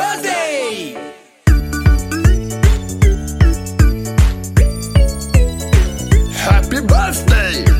birthday! Happy birthday!